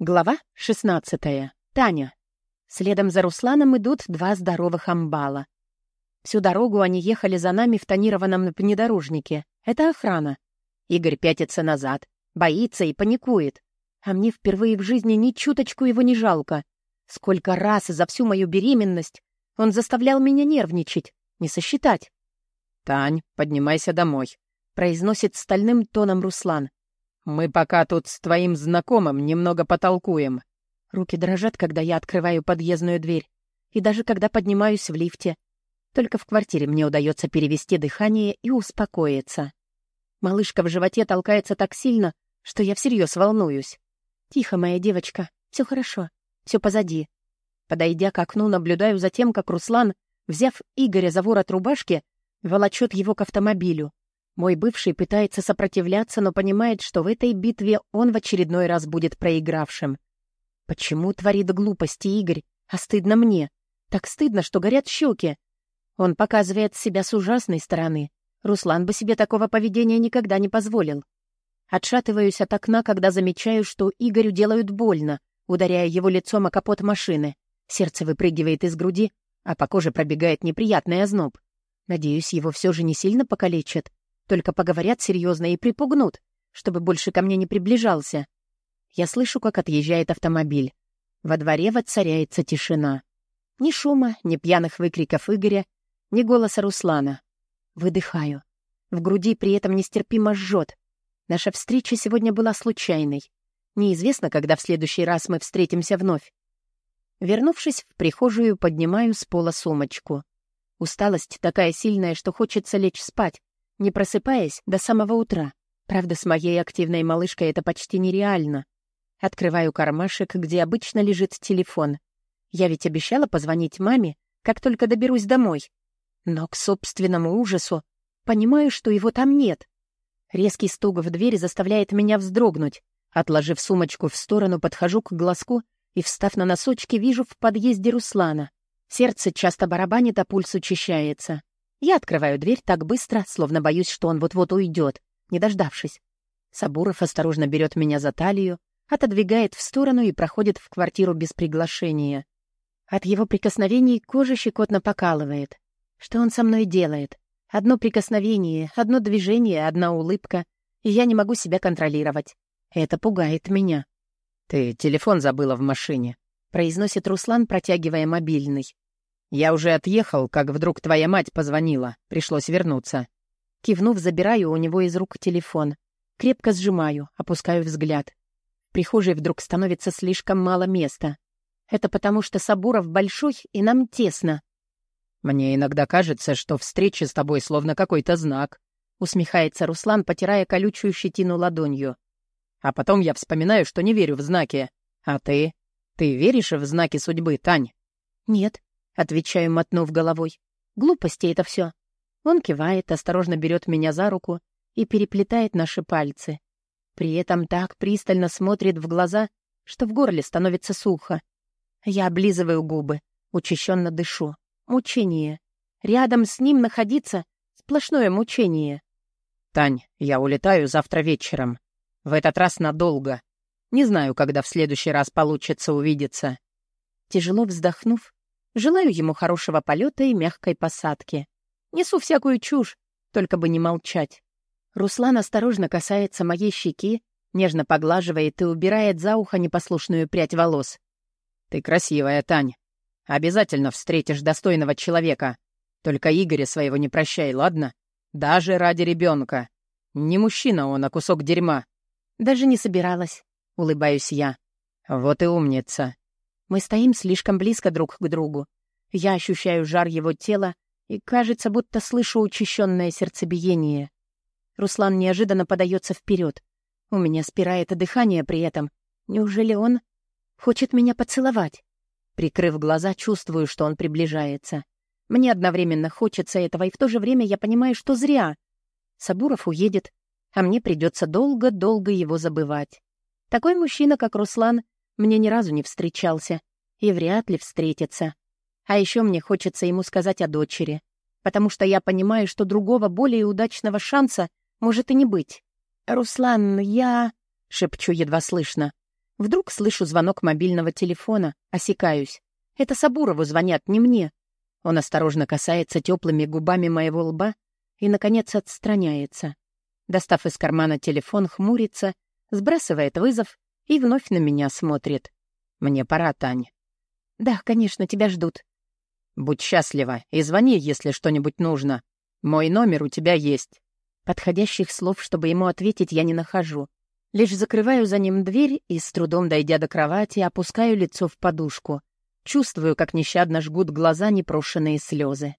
Глава 16. Таня. Следом за Русланом идут два здоровых амбала. Всю дорогу они ехали за нами в тонированном внедорожнике. Это охрана. Игорь пятится назад, боится и паникует. А мне впервые в жизни ни чуточку его не жалко. Сколько раз за всю мою беременность он заставлял меня нервничать, не сосчитать. «Тань, поднимайся домой», — произносит стальным тоном Руслан. «Мы пока тут с твоим знакомым немного потолкуем». Руки дрожат, когда я открываю подъездную дверь. И даже когда поднимаюсь в лифте. Только в квартире мне удается перевести дыхание и успокоиться. Малышка в животе толкается так сильно, что я всерьез волнуюсь. «Тихо, моя девочка, все хорошо, все позади». Подойдя к окну, наблюдаю за тем, как Руслан, взяв Игоря за ворот рубашки, волочет его к автомобилю. Мой бывший пытается сопротивляться, но понимает, что в этой битве он в очередной раз будет проигравшим. Почему творит глупости Игорь? А стыдно мне. Так стыдно, что горят щеки. Он показывает себя с ужасной стороны. Руслан бы себе такого поведения никогда не позволил. Отшатываюсь от окна, когда замечаю, что Игорю делают больно, ударяя его лицом о капот машины. Сердце выпрыгивает из груди, а по коже пробегает неприятный озноб. Надеюсь, его все же не сильно покалечат. Только поговорят серьезно и припугнут, чтобы больше ко мне не приближался. Я слышу, как отъезжает автомобиль. Во дворе воцаряется тишина. Ни шума, ни пьяных выкриков Игоря, ни голоса Руслана. Выдыхаю. В груди при этом нестерпимо жжет. Наша встреча сегодня была случайной. Неизвестно, когда в следующий раз мы встретимся вновь. Вернувшись в прихожую, поднимаю с пола сумочку. Усталость такая сильная, что хочется лечь спать, не просыпаясь до самого утра. Правда, с моей активной малышкой это почти нереально. Открываю кармашек, где обычно лежит телефон. Я ведь обещала позвонить маме, как только доберусь домой. Но к собственному ужасу понимаю, что его там нет. Резкий стук в дверь заставляет меня вздрогнуть. Отложив сумочку в сторону, подхожу к глазку и, встав на носочки, вижу в подъезде Руслана. Сердце часто барабанит, а пульс учащается. Я открываю дверь так быстро, словно боюсь, что он вот-вот уйдет, не дождавшись. Сабуров осторожно берет меня за талию, отодвигает в сторону и проходит в квартиру без приглашения. От его прикосновений кожа щекотно покалывает. Что он со мной делает? Одно прикосновение, одно движение, одна улыбка, и я не могу себя контролировать. Это пугает меня. «Ты телефон забыла в машине», — произносит Руслан, протягивая мобильный. «Я уже отъехал, как вдруг твоя мать позвонила. Пришлось вернуться». Кивнув, забираю у него из рук телефон. Крепко сжимаю, опускаю взгляд. В прихожей вдруг становится слишком мало места. Это потому, что Сабуров большой, и нам тесно. «Мне иногда кажется, что встреча с тобой словно какой-то знак», — усмехается Руслан, потирая колючую щетину ладонью. «А потом я вспоминаю, что не верю в знаки. А ты? Ты веришь в знаки судьбы, Тань?» «Нет», Отвечаю, мотнув головой. Глупости это все. Он кивает, осторожно берет меня за руку и переплетает наши пальцы. При этом так пристально смотрит в глаза, что в горле становится сухо. Я облизываю губы, учащенно дышу. Мучение. Рядом с ним находиться — сплошное мучение. «Тань, я улетаю завтра вечером. В этот раз надолго. Не знаю, когда в следующий раз получится увидеться». Тяжело вздохнув, Желаю ему хорошего полета и мягкой посадки. Несу всякую чушь, только бы не молчать. Руслан осторожно касается моей щеки, нежно поглаживает и убирает за ухо непослушную прядь волос. «Ты красивая, Тань. Обязательно встретишь достойного человека. Только Игоря своего не прощай, ладно? Даже ради ребенка. Не мужчина он, а кусок дерьма». «Даже не собиралась», — улыбаюсь я. «Вот и умница. Мы стоим слишком близко друг к другу. Я ощущаю жар его тела и, кажется, будто слышу учащенное сердцебиение. Руслан неожиданно подается вперед. У меня спирает дыхание при этом. Неужели он хочет меня поцеловать? Прикрыв глаза, чувствую, что он приближается. Мне одновременно хочется этого, и в то же время я понимаю, что зря. Сабуров уедет, а мне придется долго-долго его забывать. Такой мужчина, как Руслан, мне ни разу не встречался и вряд ли встретится. А еще мне хочется ему сказать о дочери, потому что я понимаю, что другого более удачного шанса может и не быть. «Руслан, я...» — шепчу едва слышно. Вдруг слышу звонок мобильного телефона, осекаюсь. Это Сабурову звонят, не мне. Он осторожно касается теплыми губами моего лба и, наконец, отстраняется. Достав из кармана телефон, хмурится, сбрасывает вызов и вновь на меня смотрит. «Мне пора, Тань». «Да, конечно, тебя ждут». «Будь счастлива и звони, если что-нибудь нужно. Мой номер у тебя есть». Подходящих слов, чтобы ему ответить, я не нахожу. Лишь закрываю за ним дверь и, с трудом дойдя до кровати, опускаю лицо в подушку. Чувствую, как нещадно жгут глаза непрошенные слезы.